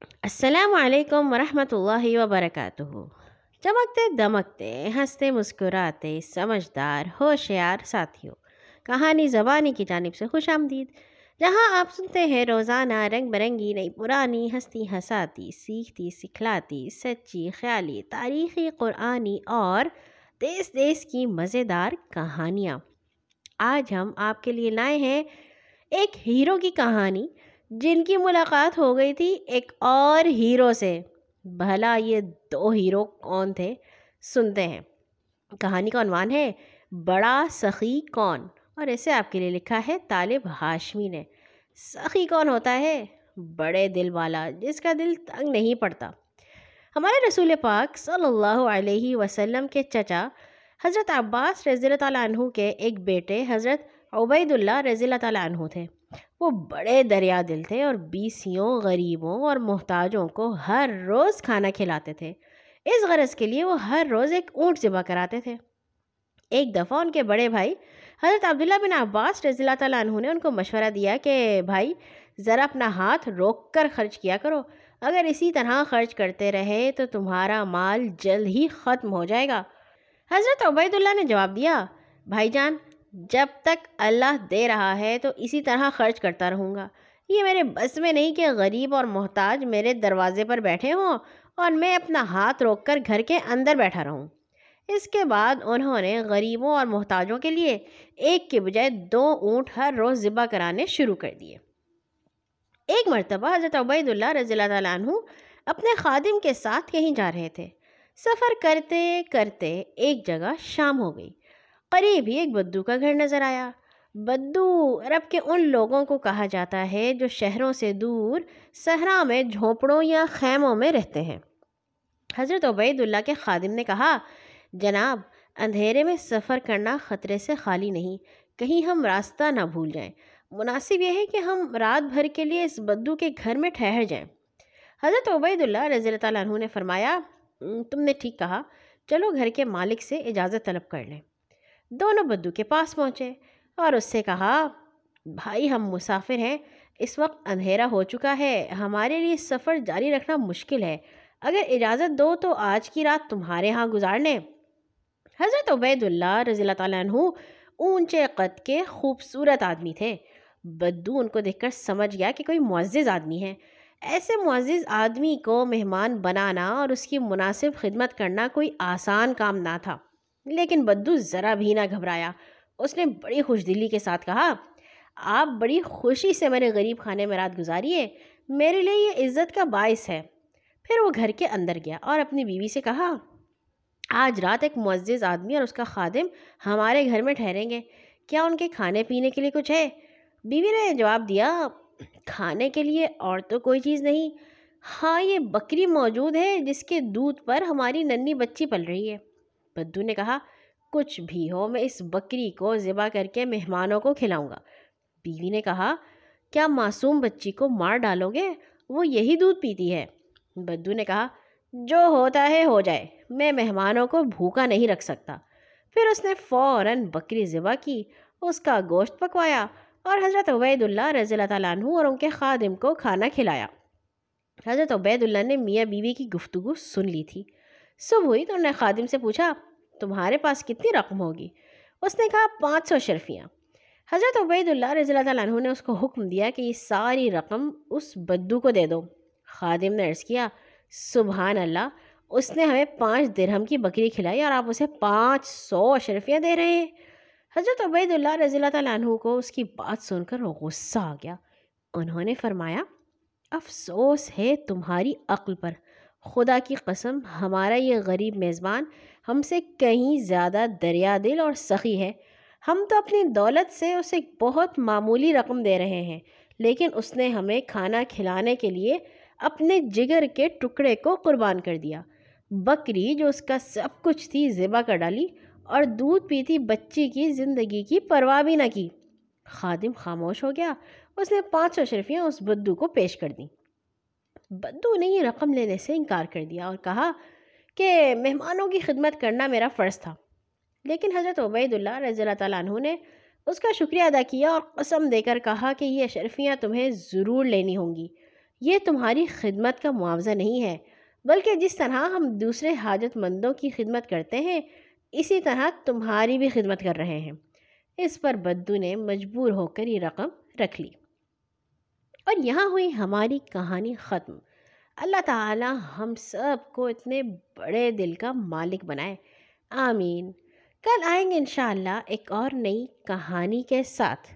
السلام علیکم ورحمۃ اللہ وبرکاتہ۔ چمکتے دمکتے، ہنستے مسکراتے، سمجھدار، ہوشیار ساتھیوں، کہانی زبانی کی جانب سے خوش آمدید۔ جہاں آپ سنتے ہیں، روزانہ رنگ برنگی، نئی پرانی ہستی ہساتی سیکھتی سکھلاتی، سچی خیالی، تاریخی قرآنی اور دیس دیس کی مزیدار کہانیاں۔ آج ہم آپ کے لیے لائے ہیں ایک ہیرو کی کہانی۔ جن کی ملاقات ہو گئی تھی ایک اور ہیرو سے۔ بھلا یہ دو ہیرو کون تھے؟ سنتے ہیں۔ کہانی کا عنوان ہے، بڑا سخی کون؟ اور اسے آپ کے لیے لکھا ہے طالب ہاشمی نے۔ سخی کون ہوتا ہے؟ بڑے دل والا، جس کا دل تنگ نہیں پڑتا۔ ہمارے رسول پاک صلی اللہ علیہ وسلم کے چچا حضرت عباس رضی اللہ تعالیٰ عنہ کے ایک بیٹے حضرت عبید اللہ رضی اللہ تعالیٰ عنہ تھے۔ وہ بڑے دریا دل تھے اور بیسیوں غریبوں اور محتاجوں کو ہر روز کھانا کھلاتے تھے۔ اس غرض کے لیے وہ ہر روز ایک اونٹ ذبح کراتے تھے۔ ایک دفعہ ان کے بڑے بھائی حضرت عبداللہ بن عباس رضی اللہ تعالیٰ عنہ نے ان کو مشورہ دیا کہ، بھائی، ذرا اپنا ہاتھ روک کر خرچ کیا کرو۔ اگر اسی طرح خرچ کرتے رہے تو تمہارا مال جلد ہی ختم ہو جائے گا۔ حضرت عبید اللہ نے جواب دیا، بھائی جان جب تک اللہ دے رہا ہے تو اسی طرح خرچ کرتا رہوں گا۔ یہ میرے بس میں نہیں کہ غریب اور محتاج میرے دروازے پر بیٹھے ہوں اور میں اپنا ہاتھ روک کر گھر کے اندر بیٹھا رہوں۔ اس کے بعد انہوں نے غریبوں اور محتاجوں کے لیے ایک کے بجائے دو اونٹ ہر روز ذبح کرانے شروع کر دیے۔ ایک مرتبہ حضرت عبید اللہ رضی اللہ تعالیٰ عنہ اپنے خادم کے ساتھ کہیں جا رہے تھے۔ سفر کرتے کرتے ایک جگہ شام ہو گئی۔ قریب ہی ایک بدو کا گھر نظر آیا۔ بدو عرب کے ان لوگوں کو کہا جاتا ہے جو شہروں سے دور صحرا میں جھونپڑوں یا خیموں میں رہتے ہیں۔ حضرت عبید اللہ کے خادم نے کہا، جناب، اندھیرے میں سفر کرنا خطرے سے خالی نہیں، کہیں ہم راستہ نہ بھول جائیں۔ مناسب یہ ہے کہ ہم رات بھر کے لیے اس بدو کے گھر میں ٹھہر جائیں حضرت عبید اللہ رضی اللہ تعالیٰ عنہ نے فرمایا تم نے ٹھیک کہا۔ چلو گھر کے مالک سے اجازت طلب کر لیں۔ دونوں بدو کے پاس پہنچے اور اس سے کہا، بھائی، ہم مسافر ہیں۔ اس وقت اندھیرا ہو چکا ہے۔ ہمارے لیے سفر جاری رکھنا مشکل ہے۔ اگر اجازت دو تو آج کی رات تمہارے ہاں گزار لیں حضرت عبید اللہ رضی اللہ تعالیٰ عنہ اونچے قد کے خوبصورت آدمی تھے۔ بدو ان کو دیکھ کر سمجھ گیا کہ کوئی معزز آدمی ہے۔ ایسے معزز آدمی کو مہمان بنانا اور اس کی مناسب خدمت کرنا کوئی آسان کام نہ تھا۔ لیکن بدو ذرا بھی نہ گھبرایا۔ اس نے بڑی خوش دلی کے ساتھ کہا، آپ بڑی خوشی سے میرے غریب خانے میں رات گزاری ہے، میرے لیے یہ عزت کا باعث ہے پھر وہ گھر کے اندر گیا اور اپنی بیوی سے کہا، آج رات ایک معزز آدمی اور اس کا خادم ہمارے گھر میں ٹھہریں گے۔ کیا ان کے کھانے پینے کے لیے کچھ ہے بیوی نے جواب دیا، کھانے کے لیے اور تو کوئی چیز نہیں۔ ہاں یہ بکری موجود ہے جس کے دودھ پر ہماری ننی بچی پل رہی ہے۔ بدو نے کہا، کچھ بھی ہو، میں اس بکری کو ذبح کر کے مہمانوں کو کھلاؤں گا۔ بیوی نے کہا، کیا معصوم بچی کو مار ڈالو گے؟ وہ یہی دودھ پیتی ہے۔ بدو نے کہا، جو ہوتا ہے ہو جائے، میں مہمانوں کو بھوکا نہیں رکھ سکتا۔ پھر اس نے فوراً بکری ذبح کی، اس کا گوشت پکوایا اور حضرت عبید اللہ رضی اللہ تعالیٰ عنہ اور ان کے خادم کو کھانا کھلایا۔ حضرت عبید اللہ نے میاں بیوی کی گفتگو سن لی تھی۔ صبح ہوئی تو انہوں نے خادم سے پوچھا، تمہارے پاس کتنی رقم ہوگی؟ اس نے کہا، پانچ سو شرفیاں۔ حضرت عبید اللہ رضی اللہ تعالیٰ عنہ نے اس کو حکم دیا کہ یہ ساری رقم اس بدو کو دے دو۔ خادم نے عرض کیا، سبحان اللہ، اس نے ہمیں پانچ درہم کی بکری کھلائی اور آپ اسے پانچ سو اشرفیاں دے رہے ہیں۔ حضرت عبید اللہ رضی اللہ تعالیٰ عنہ کو اس کی بات سن کر غصہ آ گیا۔ انہوں نے فرمایا، افسوس ہے تمہاری عقل پر۔ خدا کی قسم، ہمارا یہ غریب میزبان ہم سے کہیں زیادہ دریا دل اور سخی ہے۔ ہم تو اپنی دولت سے اسے بہت معمولی رقم دے رہے ہیں، لیکن اس نے ہمیں کھانا کھلانے کے لیے اپنے جگر کے ٹکڑے کو قربان کر دیا۔ بکری جو اس کا سب کچھ تھی، ذبح کر ڈالی اور دودھ پیتی بچی کی زندگی کی پرواہ بھی نہ کی۔ خادم خاموش ہو گیا، اس نے پانچ سو شرفیاں اس بدو کو پیش کر دیں۔ بدو نے یہ رقم لینے سے انکار کر دیا اور کہا کہ مہمانوں کی خدمت کرنا میرا فرض تھا۔ لیکن حضرت عبید اللہ رضی اللہ تعالیٰ عنہ نے اس کا شکریہ ادا کیا اور قسم دے کر کہا کہ یہ اشرفیاں تمہیں ضرور لینی ہوں گی۔ یہ تمہاری خدمت کا معاوضہ نہیں ہے، بلکہ جس طرح ہم دوسرے حاجت مندوں کی خدمت کرتے ہیں، اسی طرح تمہاری بھی خدمت کر رہے ہیں۔ اس پر بدو نے مجبور ہو کر یہ رقم رکھ لی۔ اور یہاں ہوئی ہماری کہانی ختم۔ اللہ تعالی ہم سب کو اتنے بڑے دل کا مالک بنائے۔ آمین۔ کل آئیں گے انشاءاللہ ایک اور نئی کہانی کے ساتھ۔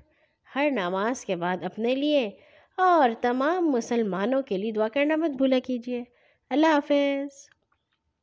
ہر نماز کے بعد اپنے لیے اور تمام مسلمانوں کے لیے دعا کرنا مت بھولا کیجیے۔ اللہ حافظ۔